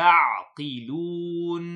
تعقلون